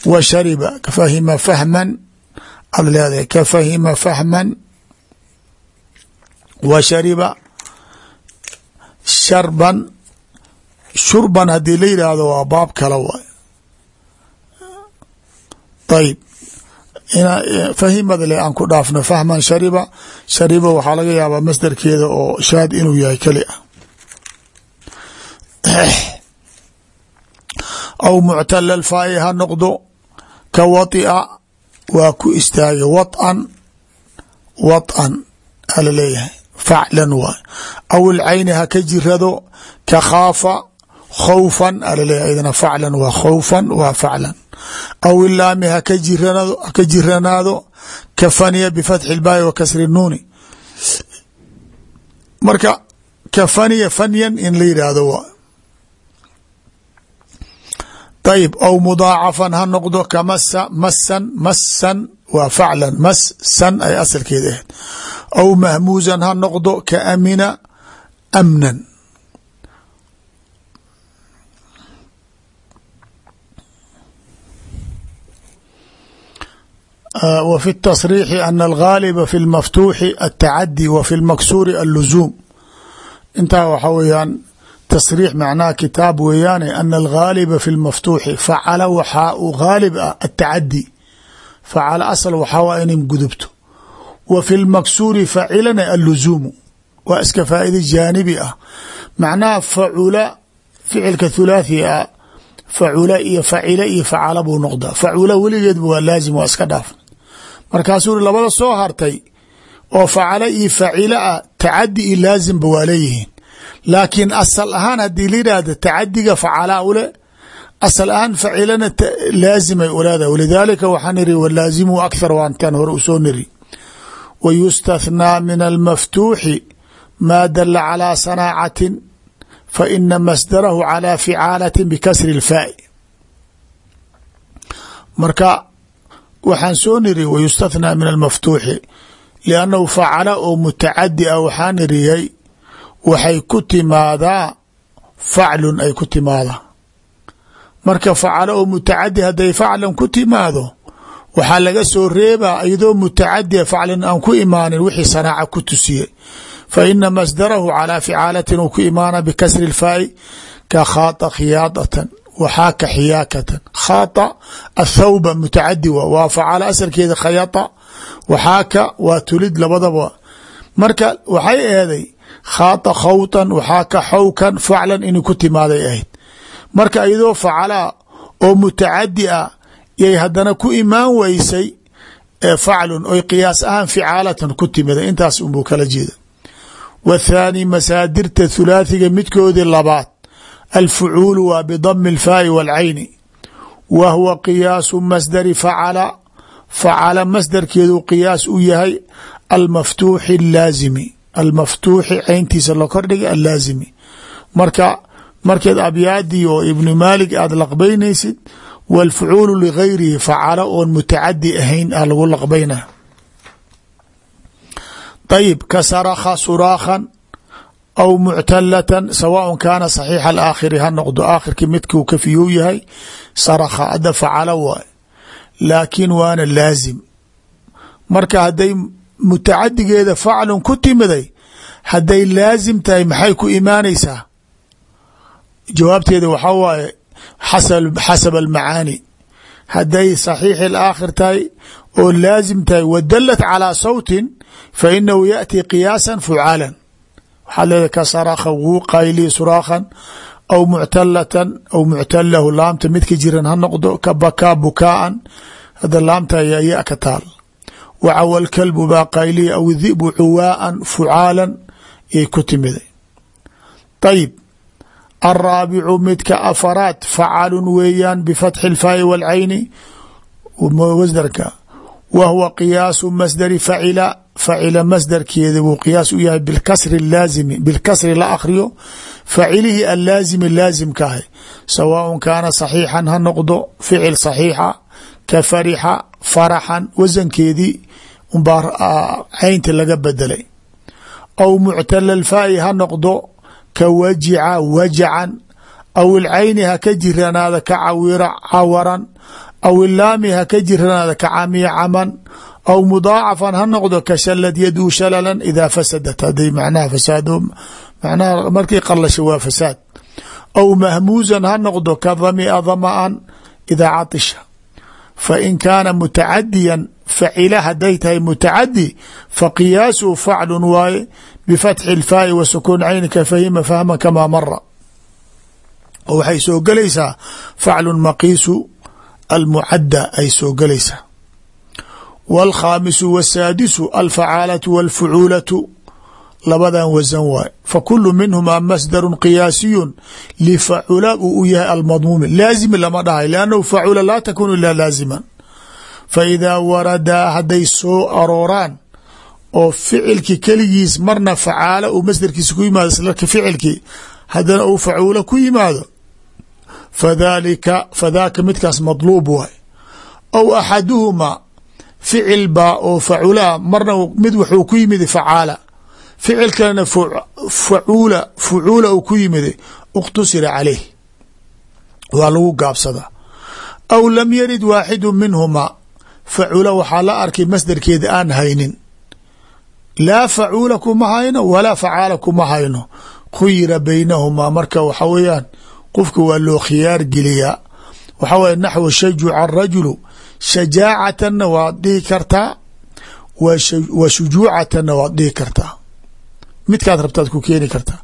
S1: wa shariba ka fahima fahman aad leedahay fahman wa shariba sharban. Shurban haddii la yidhaahdo waa baab kale waay. Ayib e, fahimad le aan ku dhaafno fahman shariba shariba waxaa laga yaabaa masderkeeda oo shaad inuu yahay keli ah. Aw muctala faai ha noqdo. Ka waطia waa ku istaagay waan waan a la leeyahay faclan waay aw ilcayni ha ka jirado ka khaafa khawfan ala leeyahay idana faclan waa khawfan waa faclan aw ilaami haka jiranaado ka faniya bifatxi اlbaayi wa kasri nuuni marka ka faniya fanyan in la yidhaahdo wa ayib aw mudaacafan ha noqdo ka masa masan masan waa faclan massan ay asalkeeda ahayd aw mahmuusan ha noqdo ka amina amnan w fi التصريح أن الغاaلبa في المفتوح التacadي و في المكسور اللزوم intaa waxa weyaan تصريح معنaha kitaab weeyaane أن الغاaلبa في المفتوحi facala waxaa u غاalب ah التacadي facala asل waxaa wa inay gudubto wa fi lmaksuuri facilana alluzuumu waa iska faaida jaanibi ah. Macnaha facula ficilka thulaatثi a ah, facula iyo facila iyo facala buu noqdaa. Facula weligeedba waa laazim waa iska dhaaf. Markaasuu labada soo hartay oo facala iyo facila ah, a tacadi i laazimba waa leeyihiin. Laakiin asal ahaan haddii layidhaahda tacadiga facala ule wa yustathnaa min almaftuuxi maa dala calaa sanaacatin fa ina masdarahu calaa ficaalati bikasri اlfaa'i marka waxaan soo niri wayustathnaa min almaftuuxi liannahu facala oo mutacadi ah waxaan iriyay waxay ku timaadaa faclun ay ku timaadaa marka facala oo mutacadi hadday faclan ku timaado waxaa laga soo reebaa iyadoo mutacadia faclan aan ku imaanin wixii sanaaca ku tusiye. Fa ina masdarahu calaa ficaalatin uu ku imaana bikasri اlfaa'i ka khaata khiyaadatan waxaa ka xiyaakatan khaata athawba mutacadi wa waa facala asalkeeda khayata waxaaka waa tulid labadaba. Marka waxay eeday khaata khawtan waxaa ka xawkan faclan inay ku timaaday ahayd. Marka iyadoo facalaa oo mutacadi ah yay haddana ku imaan weysay faclun oy qiyaas ahaan ficaalatan ku timida intaas unbuu kala jeeda waathaani masaadirta thulaathiga midkoodii labaad alfucuulu waa bidami alfaai waalcayni wa huwa qiyaasu masdari facala facala masdarkeedu qiyaas u yahay almaftuuxi allaazimi almaftuuxi cayntiisa la kordhiga allaazimi. Marka markeed abyaadii oo ibnu maalik aada laqbaynaysid والفعول لغيره فعل oon متعدي ahayn a lagu طيب ayib kasarakha او aw سواء كان صحيح saxiixa alaakhiri ha noqdo aakhirkii midkuu kafiyuu yahay فعل hadda facalo waay laakiin waana laasim marka hadday mutacadigeeda faclun ku timiday hadday laasim tahay maxay ku imaanaysaa jawaabteeda waxaa waaye xasab almacaani hadday صaxiix alaakhir tahay oo laazim tahay wadalat calىa sawtin fainahu yaأti qiyaasa fucaala waxaad leedahay ka sarakha wuu qayli suraakhan aw muctalatan aw muctalahu laamta midka jiran ha noqdo ka bakaa bukaaan hadda laamta ayaa ya ka taal wacawa lkalbu baa qayliya aw idibu cuwaaan fucaalan yay ku timiday ayib alraabicu midka afaraad facalun weeyaan bifatxi اlfaai wاlcayni wasdarka wa huwa qiyaasu masdari facila facila masdarkeeda wuu qiyaas u yahay bikasri laazimi bilkasri la akriyo facilihi allaazimi laazimka ahay sawaaء kaana صaxiixan ha noqdo ficil صaxiixa ka farixa faraxan wasankeedii unbaa caynta laga bedelay aw muctala alfaa'i ha noqdo ka wajica wajacan aw ilcayni ha ka jiranaada ka cawaran aw ilaami ha ka jiranaada ka camiya caman aw mudaacafan ha noqdo ka shalad yaduu shalalan idaa fasadat haday macnaha fasaado macnaha markii qalasha waa fasaad. Aw mahmuusan ha noqdo ka damia damaan idaa catisha. Fa in kaana mutacadiyan facila haday tahay mutacadi fa qiyaasuhu faclun waaye bifatxi اlfaai wa sukuun cayni ka fahima fahma kamaa mara oo waxay soo gelaysaa faclun maqiisu almucadda ay soo gelaysaa wاlkhaamisu wاsaadisu alfacaalatu wاlfucuulatu labadan wasan waay fakulu minhumaa masdaru qiyaasiyun lifacula uu u yahay almadmuumi laazimi lama dhahay lannahu facula laa takunu ila laaziman faidaa waradaa hadday soo arooraan oo ficilki keligiis marna facaala uu masdarkiisa ku yimaado islarka ficilkii haddana uu facuulo ku yimaado fadalika fadaaka midkaas madluub waay. Aw axaduhumaa ficil baa oo facula marna mid wuxuu ku yimid facaala. Ficil kalena facuula fucuula uu ku yimid اkhtusira caleyh waa lagu gaabsadaa aw lam yarid waaxidu minhumaa facula waxaa la arkay masdarkeeda aan haynin laa facuula kuma hayno walaa facaala kuma hayno. Khuyira baynahumaa marka waxa weeyaan qofka waa loo khiyaar geliyaa. Waxaa weye naxwu shajuca arajulu shajaacatanna waad dhihi kartaa wa shujuucatanna waad dhihi kartaa. Midkaad rabtaad ku keeni kartaa.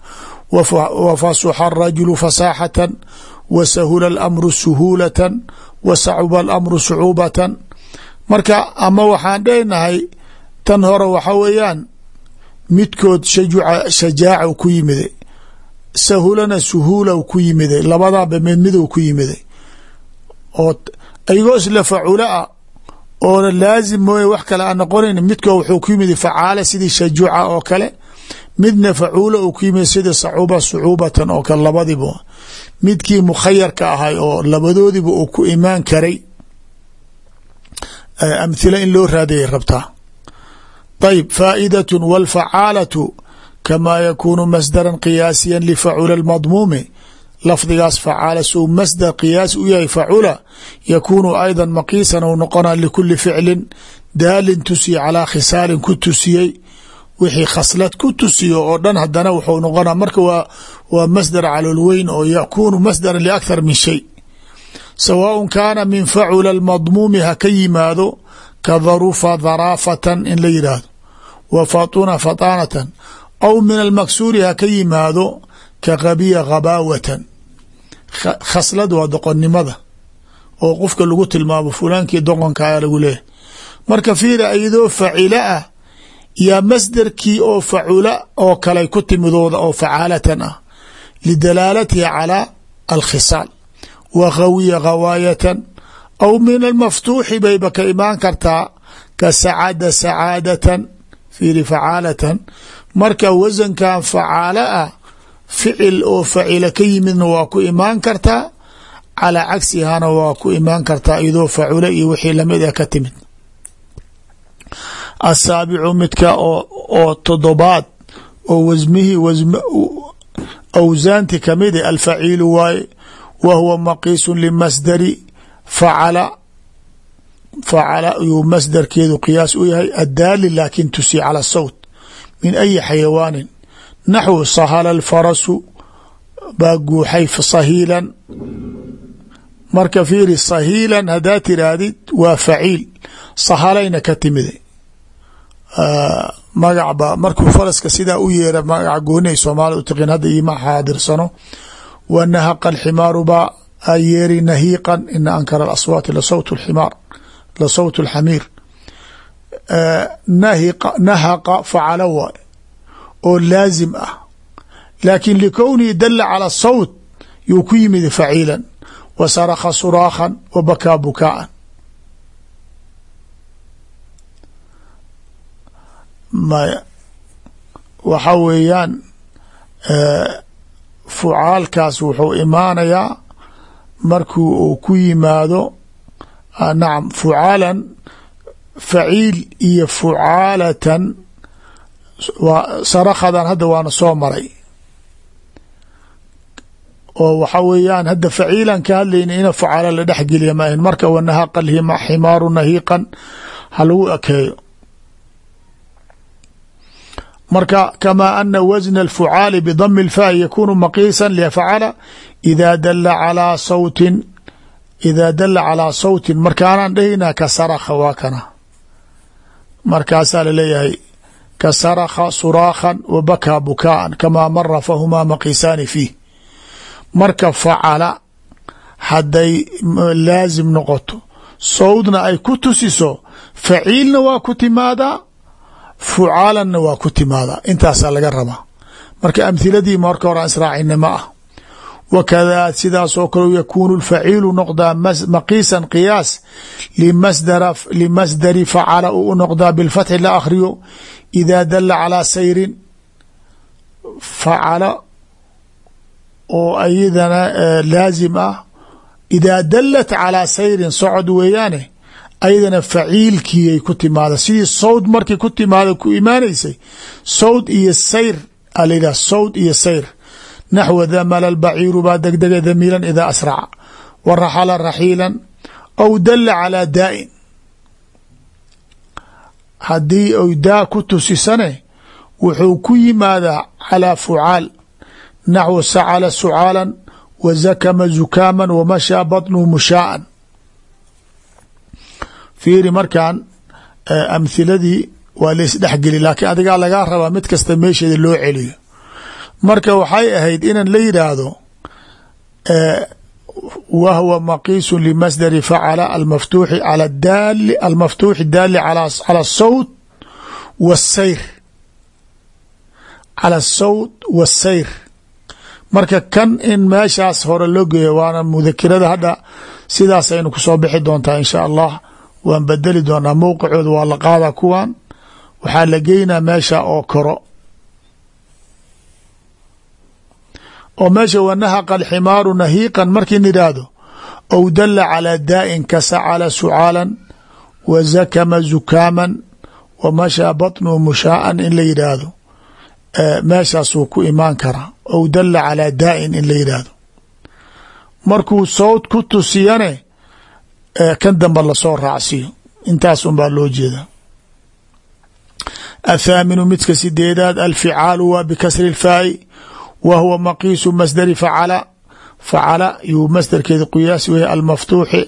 S1: Wa fasuxa fasaaxatan wa sahula suhuulatan wa sacuba sucuubatan marka ama waxaan dhehnahay tan hore waxa weeyaan midkood shajaaca ku yimiday sahulana suhuula ku yimiday labadaaba mid midow ku yimiday oo ayagoo isla facula ah oona laazim mooye wax kale aan noqonayn midkood wuxuu ku yimid facaala sidii shajuuca oo kale midna facuula uu ku yimid sida sacuuba sucuubatan oo kale labadiba midkii mukhayarka ahay oo labadoodiba uu ku imaan karay amhila in loo raadayay rabtaa ayb faa'idaة wاlfacaalatu kamaa yakuunu masdara qiyaasiya lifacula اmadmuumi lafdigaas facaala sou masdar qiyaas u yahay facula yakuunu ayda maqiisan ou noqona likuli ficlin daalin tusiya calaa khisaalin ku tusiyey wixii khaslad ku tusiyo oo dhan hadana wuxuu noqona marka waa masdar calolweyn oo yakuunu masdara liakthar min shay sawaaء kaana min facula اmadmuumi ha ka yimaado ka darufa dharaafatan in la yidhaahdo wa fatuna fataanatan aw min almaksuuri ha ka yimaado ka qabiya ghabaawatan khaslad waa doqonnimada oo qofka lagu tilmaamo fulaankii doqonka ayaa lagu leeyahy marka fiira iyadoo facila ah yaa masdarkii oo facula oo kalay ku timidooda oo facaalatan ah lidalaalatiha calaa alkhisaal. Wa ghawiya ghawaayatan aw min almaftuuxi bayba ka fiiri facaalatan marka wasankan facaala ah ficil oo facila ka yimidna waa ku imaan kartaa calaa cagsihana waa ku imaan kartaa iyadoo facula iyo wixii la mid ah ka timid. Asaabicu midka oo todobaad oo wasmihii awsaanti ka mid a alfaciilu waaye wa huwa maqiisu limasdari facala facala yuu masdarkeedu qiyaas u yahay addaali laakin tusi cala sawt min ayi xayawaanin naxwu sahala alfarasu baa guuxay sahiilan marka fiiri sahiilan haddaa tiraahdid waa faciil sahalayna ka timide magac ba markuu faraska sidaa u yeera magaca gooniay soomaali u tiqin hadda iima xaadirsano wa nahaqa alximaaru baa yeeri nahiiqan ina ankara alaswaati lasawt اlximaar la sawt اlxamiir nahaqa facala waay oo laazim ah. Laakin likownihi dala calى sawt yuu ku yimid faciilan wa sarakha suraakhan wa bakaa bukaaan maya waxa weeyaan fucaalkaas wuxuu imaanayaa markii uu ku yimaado nacam fucaalan faciil iyo fucaalatan sarakhadan hadda waana soo maray. Oo waxa weeyaan hadda faciilan ka hadlayna ina fucaala la dhex geliya maahin marka wanahaqa ximaaru nahiiqan ha lagu ekeeyo marka kamaa ana wasna alfucaali bidami اlfaa'i yakunu maqiisa lfacala ida dala calaa sawtin idaa dala calaa sawtin markaanaan dhahaynaa ka sarakha waa kana markaasaa la leeyahay ka sarakha suraakhan wa bakaa bukaaan kamaa mara fahumaa maqiisaani fiih marka facala hadday laazim noqoto sawdna ay ku tusiso faciilna waa ku timaadaa fucaalanna waa ku timaadaa intaasaa laga rabaa marka amhiladii marka hore israacina ma ah wakadaa sidaasoo kale yakuunu lfaciilu noqdaa maqiisan qiyaas limasdari facala uu u noqdaa bilfatxi la akhriyo idaa dala calaa sayrin facala oo ayadana laazim ah idaa dalat calaa sayrin socod weeyaane ayadana faciilkiiyay ku timaada sidii sawd markii ku timaada ku imaanaysay sawd iyo sayr a la yidhah sawd iyo sayr naxwa damala albaciiru baa degdega damiilan idaa asraca wa raxala raxiilan aw dala calaa daa'in haddii ay daa ku tusisane wuxuu ku yimaadaa calaa fucaal naxwu sacala sucaalan wa zakama zukaaman wa mashaa batnuhu mushaaan fiiri markan amhiladii waa la isdhexgeli laakiin adigaa lagaa rabaa mid kasta meesheeda loo celiyo marka waxay ahayd inan la yidhaahdo wa hwa maqiisu limasdari facala almaftuuxi ala daali almaftuuxi daali cala asawt wasayr cala asawt wasayr marka kan in meeshaas hore loo geeyo waana mudakirada hadha sidaas aynu ku soo bixi doontaa insha allah. Waan bedeli doonaa mowqicooda waa la qaadaa kuwan waxaa la geynaa meesha oo koro oo meesha wanahaqa alximaaru nahiiqan markii nidhaahdo ou dala calaa daa'in kasacala sucaalan wa zakama zukaaman wa mashaa batnuhu mushaaan in la yidhaahdo. Meeshaasuu ku imaan karaa ou dala calaa daa'in in la yidhaahdo. Markuu sawd ku tusiyane kan damba la soo raacsiyo. Intaas un baa loo jeeda. Athaaminu midka sideedaad alficaalu waa bikasri اlfaa'i wa huwa maqiisu masdari facala facala yuu masdarkeeda qiyaas weya almaftuuxi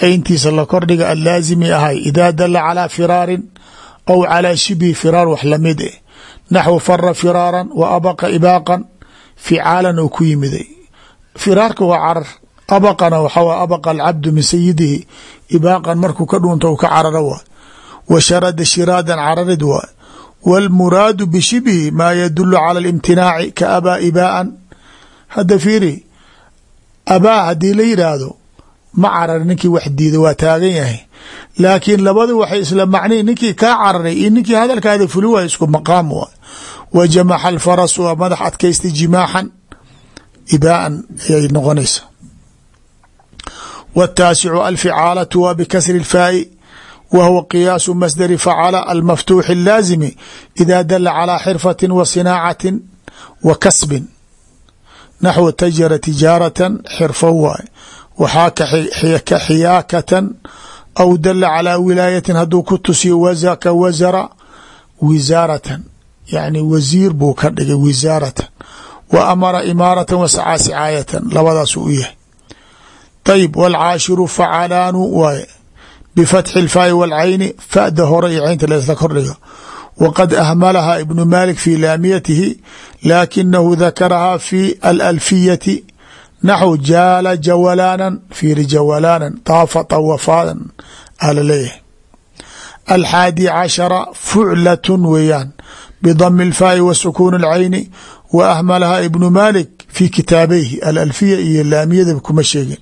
S1: ceyntiisa la kordhiga allaazimi ahay idaa dala calaa firaarin aw calaa shibhi firaar wax la mid eh naxwu fara firaaran wa abaqa ibaaqan ficaalan oo ku yimiday firaarka waa carar abaqana waxaa abaqa alcabdu min sayidihi ibaaqan markuu ka dhuunto u ka waay wa sharada shiraadan cararid waay wاlmuraadu bishibhi maa yadulu cala اlimtinaaci ka abaa ibaaan hadda fiiri abaa haddii la yidhaahdo ma carar ninkii wax diida waa taagan yahay laakiin labada waxay isla macnihin ninkii kaa cararay iyo ninkii hadalkaada fuli waay isku maqaam waay wa jamaxa alfarasu waa madax adkaystay jimaaxan ibaaan ayay noqonaysa wاtaasicu alficaalatu waa bikasri اlfaa'i wa huwa qiyaasu masdari facala almaftuuxi اlaazimi ida dala calى xirfati wa sinaacatin wa kasbin naxwu tajara tijaaratan xirfo waay waxaa ka xiyaakatan aw dala calى wilaayatin hadduu ku tusiyo wazaka wazara wisaaratan yani wasiir buu ka dhigay wisaaratan wa amara imaaratan wasacaa sicaayatan labadaasuu u yahay ayb wاlcaashiru facalaanu waaye bifatxi اlfaai wاlcayni fada hore iyo caynta laysla kordhiga waqad ahmalaha ibnu malik fi laamiyatihi laakinahu dakarahaa fi alalfiyati naxw jaala jawalaanan fiiri jawalaanan daafa طawafaadan aa laleeyahay alxaadi cashara fuclatun weeyaan bdm اlfaai wa sukuun اlcayni wa ahmalaha ibnu malik fi kitaabayhi alalfiya iyo laamiyada kuma sheegin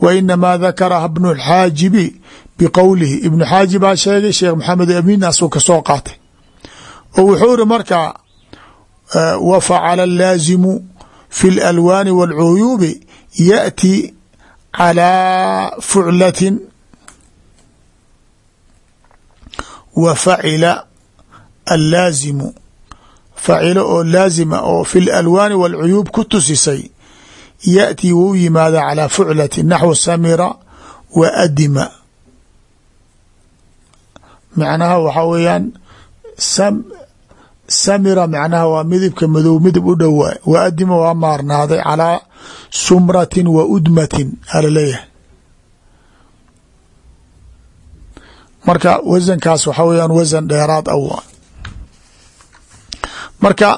S1: wa inamaa dakaraha bnu xaajibi biqowlihi ibnu xaajib baa sheegay sheekh maxamed amin asuu kasoo qaatay oo wuxuu iri markaa wa facala laazimu fi اlalwaani w اlcuyuubi yaأti calى fuclatin wa facila allaazimu facilo oo laazima oo fi lalwaani walcuyuub ku tusisay yaأtii wuu yimaada calى fuclati naxwu samira wa adima macnaha waxaa weeyaan samira macnaha waa midibka madow midib u dhowaay wa adima waa maarnaaday calىa sumratin wa udmatin alaleeyahay marka wasankaas waxaa weyaan wasan dheeraad awa marka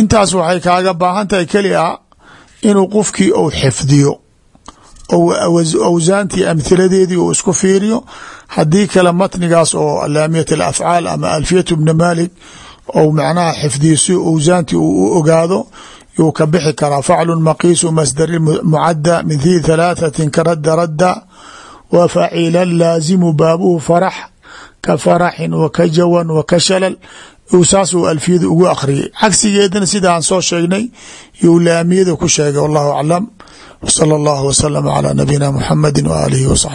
S1: intaas waxay kaaga baahan tahay keli a inuu qofkii uu xifdiyo. ou awsaantii amhiladeedii uu isku fiiriyo haddii kale matnigaas oo alaamiyat alafcaal ama alfiyatu bna malik ou macnaha xifdiyo si awsaantii uu u ogaado yuu ka bixi karaa faclu maqiisu masdari mucada min dii thalaathati karadda radda wa facila laazimu baabuhu farax ka faraxin wa jawan wa ka shalal saasuu alfiyada ugu akhriyay cagsigeedana sida aan soo sheegnay you laamiyada ku sheegay wallahu aclam wsal اllah wslm clى nabiyina mxamadi w alihi wsaxbi